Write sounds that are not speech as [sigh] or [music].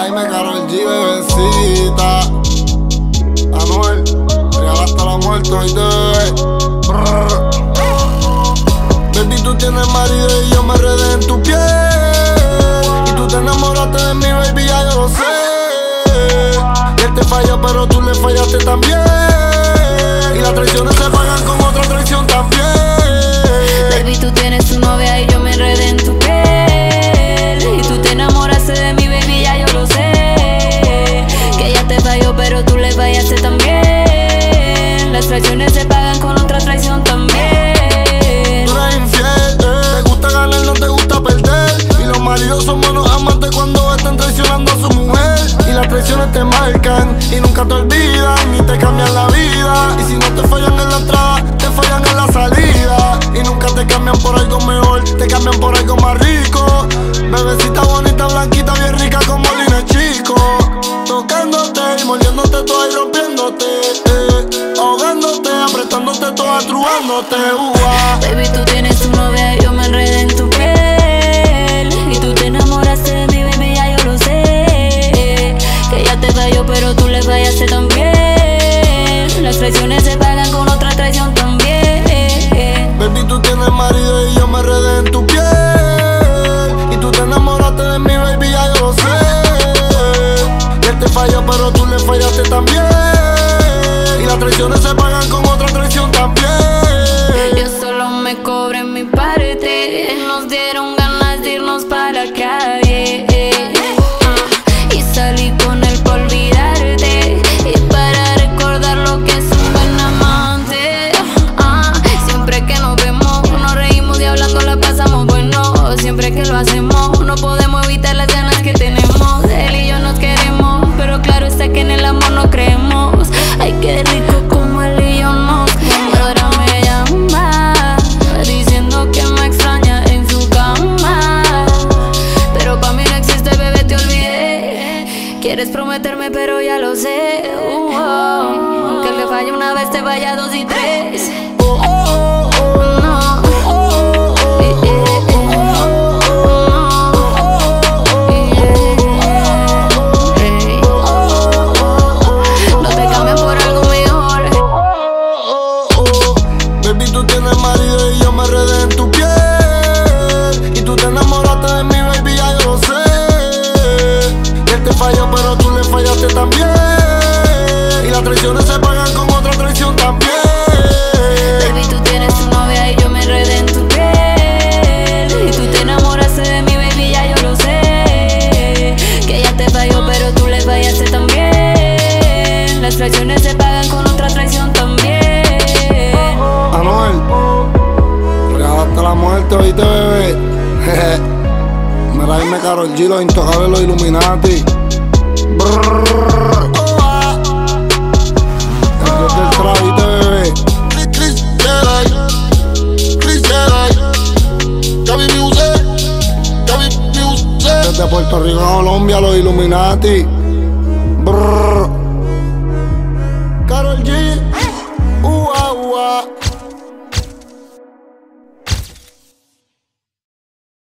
Jaime, Carol G, bebecita. Amor, regala hasta la muerte hoy te Baby, tú tienes marido y yo me redé en tu piel. Y tú te enamoraste de mi baby, ya yo lo sé. Y él te falló, pero tú le fallaste también. Y las traiciones se pagan con otra traición también. Las traiciones se pagan con otra traición también. Tú eres infiel, eh. te gusta ganar, no te gusta perder. Y los maridos son buenos amantes cuando están traicionando a su mujer. Y las traiciones te marcan y nunca te olvidan ni te cambian la vida. Y si no te fallan en la entrada, te fallan en la salida. Y nunca te cambian por algo mejor, te cambian por algo más rico. Bebecita bonita, blanquita, bien rica como Lina Chico. Tocándote y mordiéndote toda y rompiéndote. Toda. Baby, tú tienes tu novia y yo me enredé en tu piel. Y tú te enamoraste de mí, baby, ya yo lo sé. Que ella te falló, pero tú le fallaste también. Las traiciones se pagan con otra traición también. Baby, tú tienes marido y yo me redé en tu piel. Y tú te enamoraste de mí, baby, ya yo lo sé. Y él te falló, pero tú le fallaste también. Y las traiciones se pagan con otra traición también. Yo Quieres prometerme, pero ya lo sé. Uh, oh. Aunque le falle una vez, te vaya dos y tres. Oh, oh, oh, No. oh. No te cambian por algo mejor. oh, oh. Baby, tú fallaste también. Y las traiciones se pagan con otra traición también. Baby, tú tienes tu novia y yo me enredé en tu piel. Y tú te enamoraste de mí, baby, ya yo lo sé. Que ella te falló, pero tú le fallaste también. Las traiciones se pagan con otra traición también. Anuel, regalaste la muerte, oíste, bebé. [laughs] Mira, ahí me Karol G, los intocables, los Illuminati. Desde Puerto Rico a Colombia, los Illuminati. Brrr. Karol G, ua, ua.